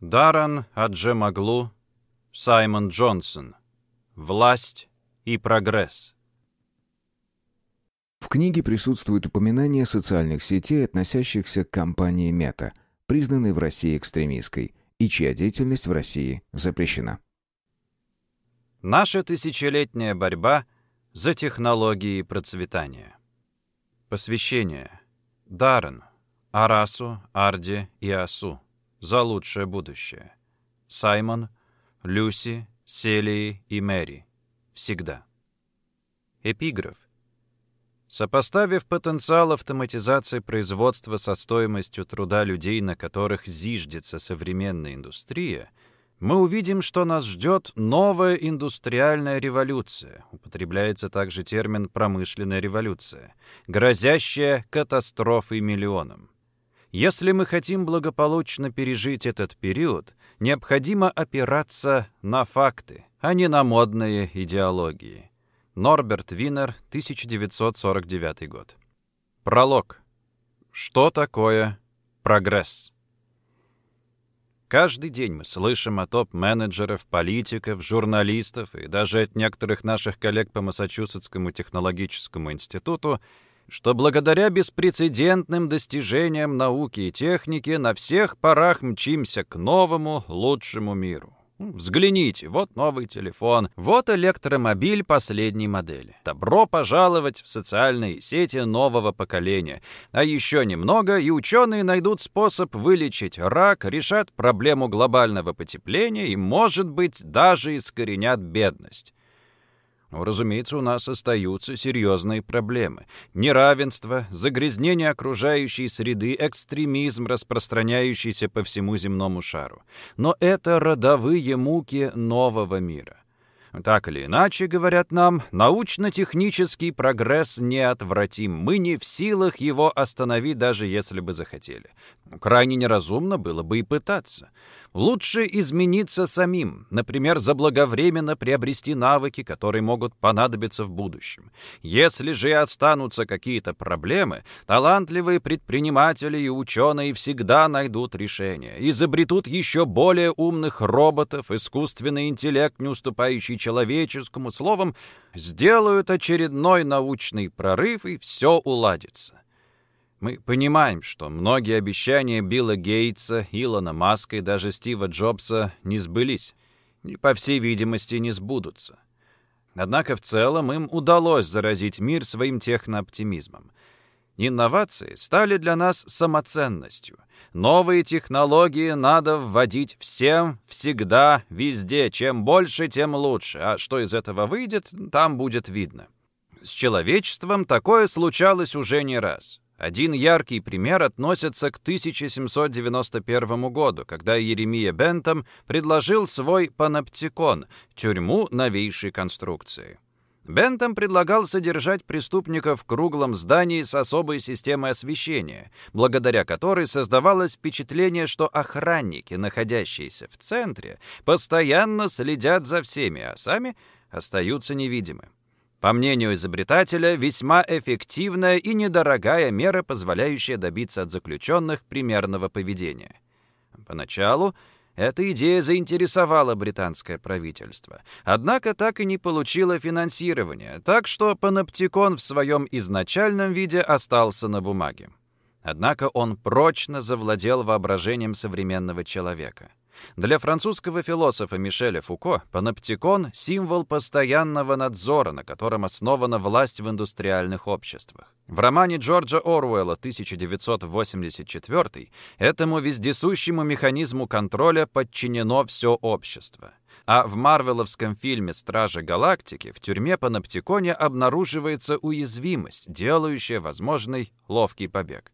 Даран Аджемаглу, Саймон Джонсон. Власть и прогресс. В книге присутствует упоминание социальных сетей, относящихся к компании Мета, признанной в России экстремистской, и чья деятельность в России запрещена. Наша тысячелетняя борьба за технологии процветания. Посвящение. Даррен, Арасу, Арди и Асу. За лучшее будущее. Саймон, Люси, Селии и Мэри. Всегда. Эпиграф. Сопоставив потенциал автоматизации производства со стоимостью труда людей, на которых зиждется современная индустрия, мы увидим, что нас ждет новая индустриальная революция, употребляется также термин «промышленная революция», грозящая катастрофой миллионам. Если мы хотим благополучно пережить этот период, необходимо опираться на факты, а не на модные идеологии. Норберт Винер, 1949 год. Пролог. Что такое прогресс? Каждый день мы слышим о топ-менеджеров, политиков, журналистов и даже от некоторых наших коллег по Массачусетскому технологическому институту, что благодаря беспрецедентным достижениям науки и техники на всех парах мчимся к новому, лучшему миру. Взгляните, вот новый телефон, вот электромобиль последней модели. Добро пожаловать в социальные сети нового поколения. А еще немного, и ученые найдут способ вылечить рак, решат проблему глобального потепления и, может быть, даже искоренят бедность. Но, разумеется, у нас остаются серьезные проблемы. Неравенство, загрязнение окружающей среды, экстремизм, распространяющийся по всему земному шару. Но это родовые муки нового мира. Так или иначе, говорят нам, научно-технический прогресс неотвратим. Мы не в силах его остановить, даже если бы захотели. Крайне неразумно было бы и пытаться. Лучше измениться самим, например, заблаговременно приобрести навыки, которые могут понадобиться в будущем. Если же останутся какие-то проблемы, талантливые предприниматели и ученые всегда найдут решение, изобретут еще более умных роботов, искусственный интеллект, не уступающий человеческому, словом, сделают очередной научный прорыв, и все уладится. Мы понимаем, что многие обещания Билла Гейтса, Илона Маска и даже Стива Джобса не сбылись и, по всей видимости, не сбудутся. Однако в целом им удалось заразить мир своим технооптимизмом. Инновации стали для нас самоценностью. Новые технологии надо вводить всем, всегда, везде. Чем больше, тем лучше. А что из этого выйдет, там будет видно. С человечеством такое случалось уже не раз. Один яркий пример относится к 1791 году, когда Еремия Бентам предложил свой паноптикон — тюрьму новейшей конструкции. Бентам предлагал содержать преступников в круглом здании с особой системой освещения, благодаря которой создавалось впечатление, что охранники, находящиеся в центре, постоянно следят за всеми, а сами остаются невидимы. По мнению изобретателя, весьма эффективная и недорогая мера, позволяющая добиться от заключенных примерного поведения. Поначалу эта идея заинтересовала британское правительство, однако так и не получила финансирования, так что паноптикон в своем изначальном виде остался на бумаге. Однако он прочно завладел воображением современного человека. Для французского философа Мишеля Фуко паноптикон — символ постоянного надзора, на котором основана власть в индустриальных обществах. В романе Джорджа Оруэлла 1984 этому вездесущему механизму контроля подчинено все общество. А в марвеловском фильме «Стражи Галактики» в тюрьме Паноптиконе обнаруживается уязвимость, делающая возможный ловкий побег.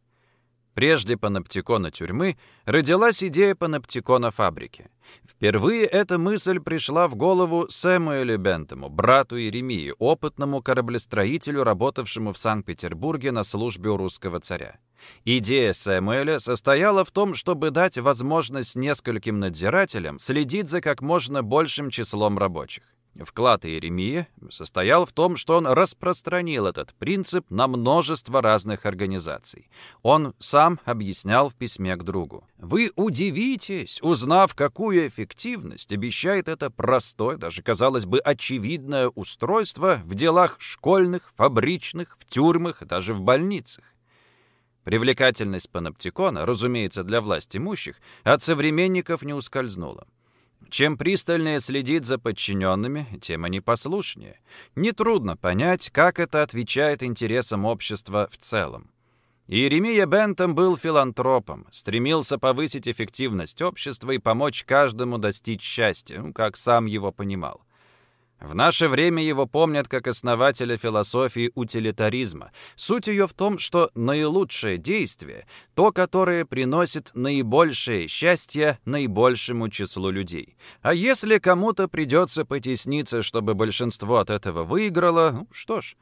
Прежде паноптикона тюрьмы родилась идея паноптикона фабрики. Впервые эта мысль пришла в голову Сэмуэлю Бентому, брату Иеремии, опытному кораблестроителю, работавшему в Санкт-Петербурге на службе у русского царя. Идея Сэмуэля состояла в том, чтобы дать возможность нескольким надзирателям следить за как можно большим числом рабочих. Вклад Иеремии состоял в том, что он распространил этот принцип на множество разных организаций. Он сам объяснял в письме к другу. «Вы удивитесь, узнав, какую эффективность обещает это простое, даже, казалось бы, очевидное устройство в делах школьных, фабричных, в тюрьмах, даже в больницах. Привлекательность паноптикона, разумеется, для власть имущих, от современников не ускользнула. Чем пристальнее следить за подчиненными, тем они послушнее. Нетрудно понять, как это отвечает интересам общества в целом. Иеремия Бентом был филантропом, стремился повысить эффективность общества и помочь каждому достичь счастья, ну, как сам его понимал. В наше время его помнят как основателя философии утилитаризма. Суть ее в том, что наилучшее действие — то, которое приносит наибольшее счастье наибольшему числу людей. А если кому-то придется потесниться, чтобы большинство от этого выиграло, ну, что ж,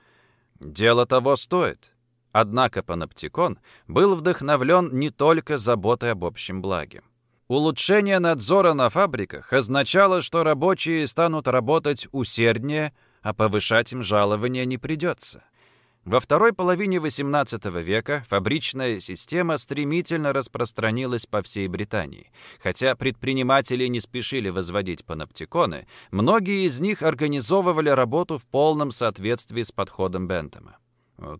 дело того стоит. Однако паноптикон был вдохновлен не только заботой об общем благе. Улучшение надзора на фабриках означало, что рабочие станут работать усерднее, а повышать им жалования не придется. Во второй половине XVIII века фабричная система стремительно распространилась по всей Британии. Хотя предприниматели не спешили возводить паноптиконы, многие из них организовывали работу в полном соответствии с подходом Бентома.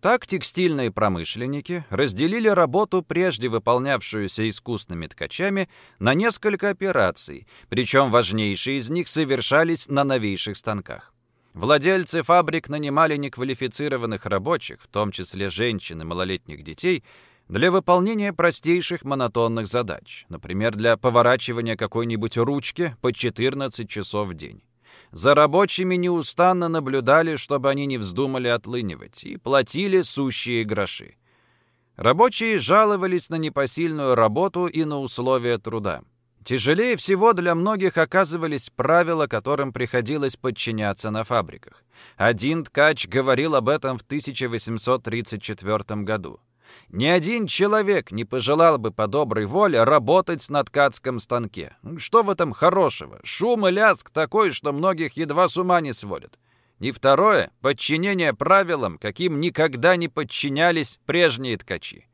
Так текстильные промышленники разделили работу, прежде выполнявшуюся искусными ткачами, на несколько операций, причем важнейшие из них совершались на новейших станках. Владельцы фабрик нанимали неквалифицированных рабочих, в том числе женщин и малолетних детей, для выполнения простейших монотонных задач, например, для поворачивания какой-нибудь ручки по 14 часов в день. За рабочими неустанно наблюдали, чтобы они не вздумали отлынивать, и платили сущие гроши. Рабочие жаловались на непосильную работу и на условия труда. Тяжелее всего для многих оказывались правила, которым приходилось подчиняться на фабриках. Один ткач говорил об этом в 1834 году. Ни один человек не пожелал бы по доброй воле работать на ткацком станке. Что в этом хорошего? Шум и лязг такой, что многих едва с ума не сводят. И второе — подчинение правилам, каким никогда не подчинялись прежние ткачи.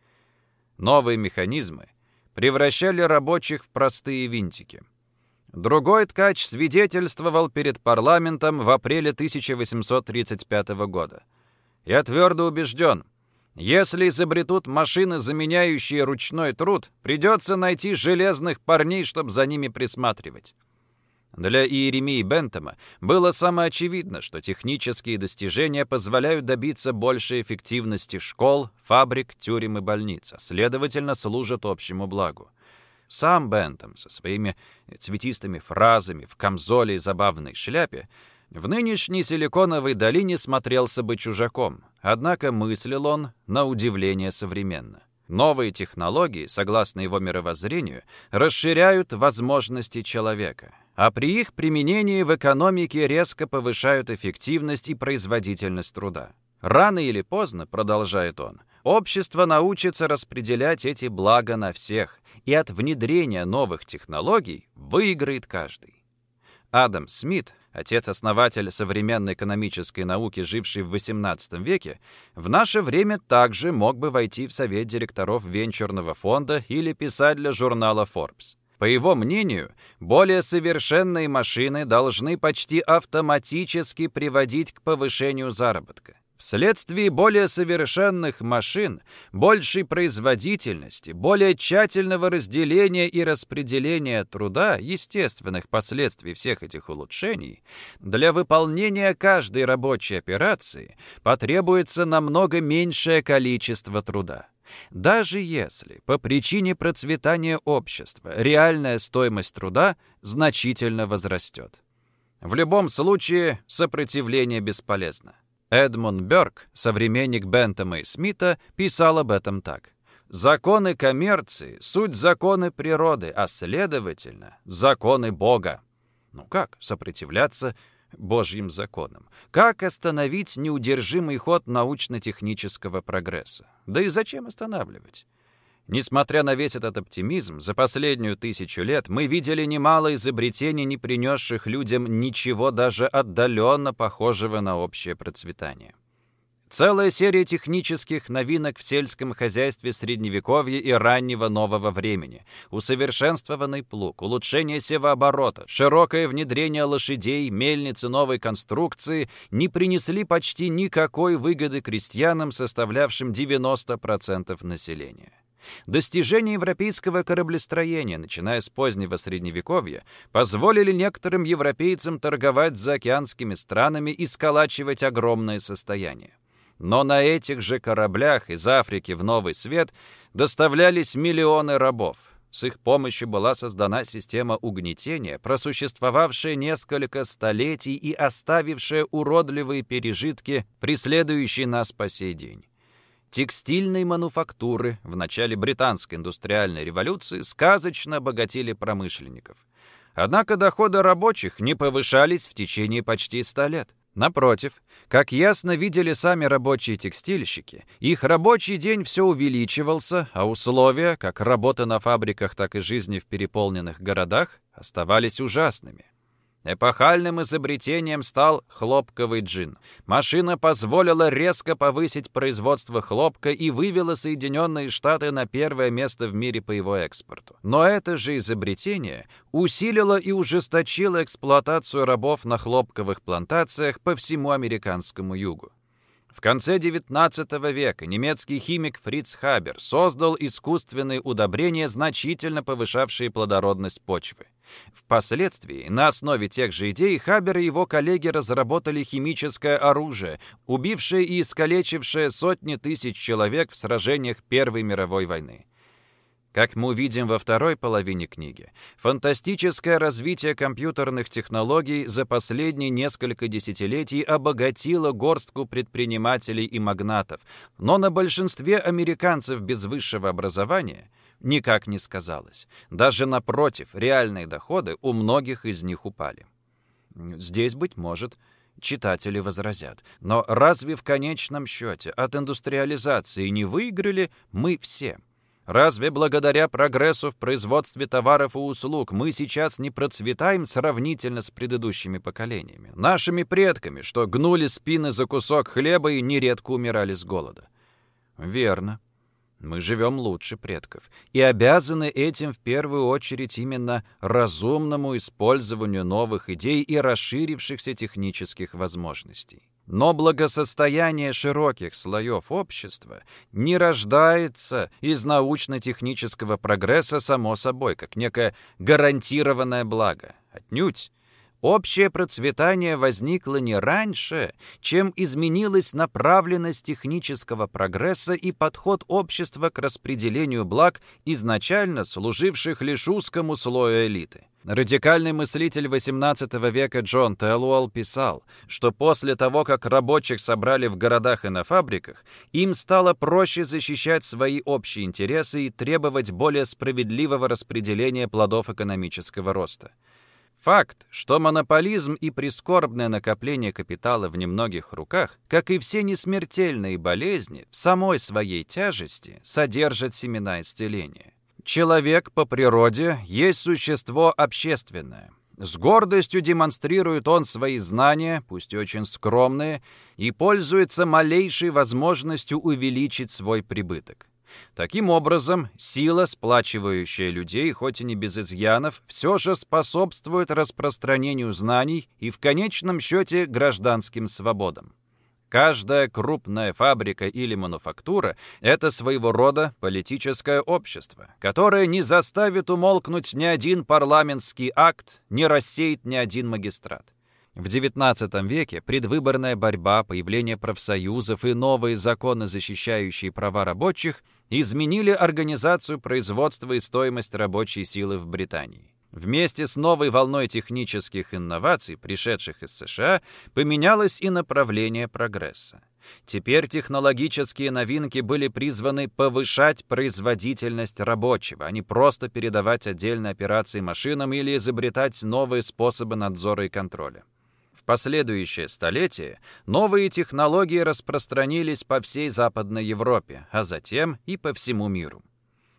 Новые механизмы превращали рабочих в простые винтики. Другой ткач свидетельствовал перед парламентом в апреле 1835 года. «Я твердо убежден, если изобретут машины, заменяющие ручной труд, придется найти железных парней, чтобы за ними присматривать. Для Иеремии Бентома было самоочевидно, что технические достижения позволяют добиться большей эффективности школ, фабрик, тюрем и больниц, а следовательно, служат общему благу. Сам Бентом со своими цветистыми фразами в камзоле и забавной шляпе в нынешней Силиконовой долине смотрелся бы чужаком, однако мыслил он на удивление современно. Новые технологии, согласно его мировоззрению, расширяют возможности человека, а при их применении в экономике резко повышают эффективность и производительность труда. Рано или поздно, продолжает он, общество научится распределять эти блага на всех, и от внедрения новых технологий выиграет каждый. Адам Смит отец-основатель современной экономической науки, живший в XVIII веке, в наше время также мог бы войти в совет директоров венчурного фонда или писать для журнала Forbes. По его мнению, более совершенные машины должны почти автоматически приводить к повышению заработка. Вследствие более совершенных машин, большей производительности, более тщательного разделения и распределения труда, естественных последствий всех этих улучшений, для выполнения каждой рабочей операции потребуется намного меньшее количество труда. Даже если по причине процветания общества реальная стоимость труда значительно возрастет. В любом случае сопротивление бесполезно. Эдмунд Бёрк, современник Бентома и Смита, писал об этом так. «Законы коммерции — суть законы природы, а, следовательно, законы Бога». Ну как сопротивляться Божьим законам? Как остановить неудержимый ход научно-технического прогресса? Да и зачем останавливать? Несмотря на весь этот оптимизм, за последнюю тысячу лет мы видели немало изобретений, не принесших людям ничего даже отдаленно похожего на общее процветание. Целая серия технических новинок в сельском хозяйстве Средневековья и раннего нового времени. Усовершенствованный плуг, улучшение севооборота, широкое внедрение лошадей, мельницы новой конструкции не принесли почти никакой выгоды крестьянам, составлявшим 90% населения. Достижения европейского кораблестроения, начиная с позднего Средневековья, позволили некоторым европейцам торговать с заокеанскими странами и сколачивать огромное состояние. Но на этих же кораблях из Африки в Новый Свет доставлялись миллионы рабов. С их помощью была создана система угнетения, просуществовавшая несколько столетий и оставившая уродливые пережитки, преследующие нас по сей день. Текстильные мануфактуры в начале британской индустриальной революции сказочно обогатили промышленников. Однако доходы рабочих не повышались в течение почти ста лет. Напротив, как ясно видели сами рабочие текстильщики, их рабочий день все увеличивался, а условия, как работы на фабриках, так и жизни в переполненных городах, оставались ужасными. Эпохальным изобретением стал хлопковый джин. Машина позволила резко повысить производство хлопка и вывела Соединенные Штаты на первое место в мире по его экспорту. Но это же изобретение усилило и ужесточило эксплуатацию рабов на хлопковых плантациях по всему американскому югу. В конце XIX века немецкий химик Фриц Хабер создал искусственные удобрения, значительно повышавшие плодородность почвы. Впоследствии, на основе тех же идей, Хабер и его коллеги разработали химическое оружие, убившее и искалечившее сотни тысяч человек в сражениях Первой мировой войны. Как мы увидим во второй половине книги, фантастическое развитие компьютерных технологий за последние несколько десятилетий обогатило горстку предпринимателей и магнатов, но на большинстве американцев без высшего образования никак не сказалось. Даже напротив, реальные доходы у многих из них упали. Здесь, быть может, читатели возразят. Но разве в конечном счете от индустриализации не выиграли мы все? Разве благодаря прогрессу в производстве товаров и услуг мы сейчас не процветаем сравнительно с предыдущими поколениями? Нашими предками, что гнули спины за кусок хлеба и нередко умирали с голода? Верно. Мы живем лучше предков и обязаны этим в первую очередь именно разумному использованию новых идей и расширившихся технических возможностей. Но благосостояние широких слоев общества не рождается из научно-технического прогресса само собой, как некое гарантированное благо. Отнюдь Общее процветание возникло не раньше, чем изменилась направленность технического прогресса и подход общества к распределению благ, изначально служивших лишь узкому слою элиты. Радикальный мыслитель XVIII века Джон Телуэлл писал, что после того, как рабочих собрали в городах и на фабриках, им стало проще защищать свои общие интересы и требовать более справедливого распределения плодов экономического роста. Факт, что монополизм и прискорбное накопление капитала в немногих руках, как и все несмертельные болезни, в самой своей тяжести содержат семена исцеления. Человек по природе есть существо общественное. С гордостью демонстрирует он свои знания, пусть и очень скромные, и пользуется малейшей возможностью увеличить свой прибыток. Таким образом, сила, сплачивающая людей, хоть и не без изъянов, все же способствует распространению знаний и в конечном счете гражданским свободам. Каждая крупная фабрика или мануфактура – это своего рода политическое общество, которое не заставит умолкнуть ни один парламентский акт, не рассеет ни один магистрат. В XIX веке предвыборная борьба, появление профсоюзов и новые законы, защищающие права рабочих – изменили организацию производства и стоимость рабочей силы в Британии. Вместе с новой волной технических инноваций, пришедших из США, поменялось и направление прогресса. Теперь технологические новинки были призваны повышать производительность рабочего, а не просто передавать отдельные операции машинам или изобретать новые способы надзора и контроля последующее столетие новые технологии распространились по всей Западной Европе, а затем и по всему миру.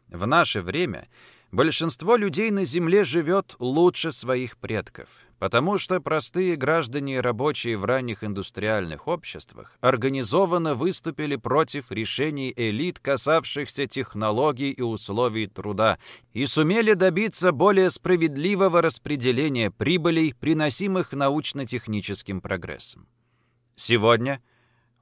В наше время большинство людей на Земле живет лучше своих предков, потому что простые граждане и рабочие в ранних индустриальных обществах организованно выступили против решений элит, касавшихся технологий и условий труда, и сумели добиться более справедливого распределения прибылей, приносимых научно-техническим прогрессом. Сегодня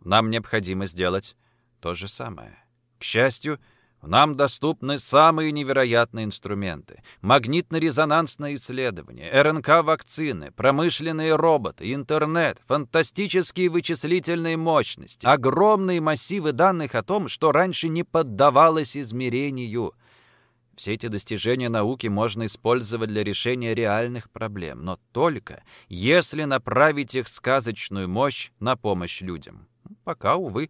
нам необходимо сделать то же самое. К счастью, нам доступны самые невероятные инструменты. Магнитно-резонансное исследование, РНК-вакцины, промышленные роботы, интернет, фантастические вычислительные мощности, огромные массивы данных о том, что раньше не поддавалось измерению. Все эти достижения науки можно использовать для решения реальных проблем, но только если направить их сказочную мощь на помощь людям. Пока, увы,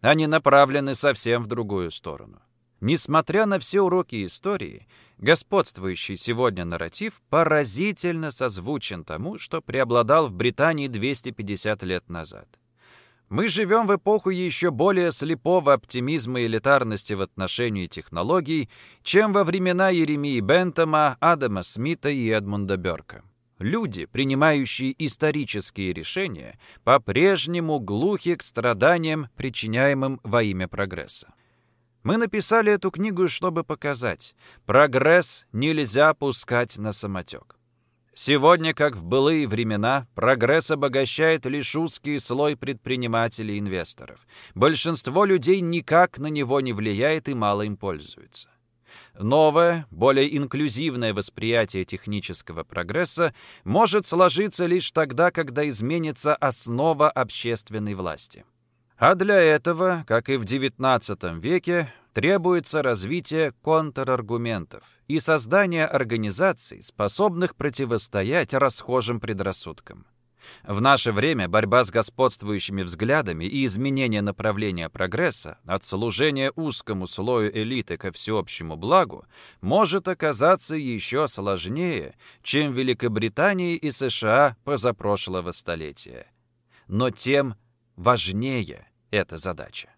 они направлены совсем в другую сторону. Несмотря на все уроки истории, господствующий сегодня нарратив поразительно созвучен тому, что преобладал в Британии 250 лет назад. Мы живем в эпоху еще более слепого оптимизма и элитарности в отношении технологий, чем во времена Еремии Бентома, Адама Смита и Эдмунда Берка. Люди, принимающие исторические решения, по-прежнему глухи к страданиям, причиняемым во имя прогресса. Мы написали эту книгу, чтобы показать, прогресс нельзя пускать на самотек. Сегодня, как в былые времена, прогресс обогащает лишь узкий слой предпринимателей и инвесторов. Большинство людей никак на него не влияет и мало им пользуется. Новое, более инклюзивное восприятие технического прогресса может сложиться лишь тогда, когда изменится основа общественной власти. А для этого, как и в XIX веке, требуется развитие контраргументов и создание организаций, способных противостоять расхожим предрассудкам. В наше время борьба с господствующими взглядами и изменение направления прогресса от служения узкому слою элиты ко всеобщему благу может оказаться еще сложнее, чем в Великобритании и США позапрошлого столетия. Но тем важнее эта задача.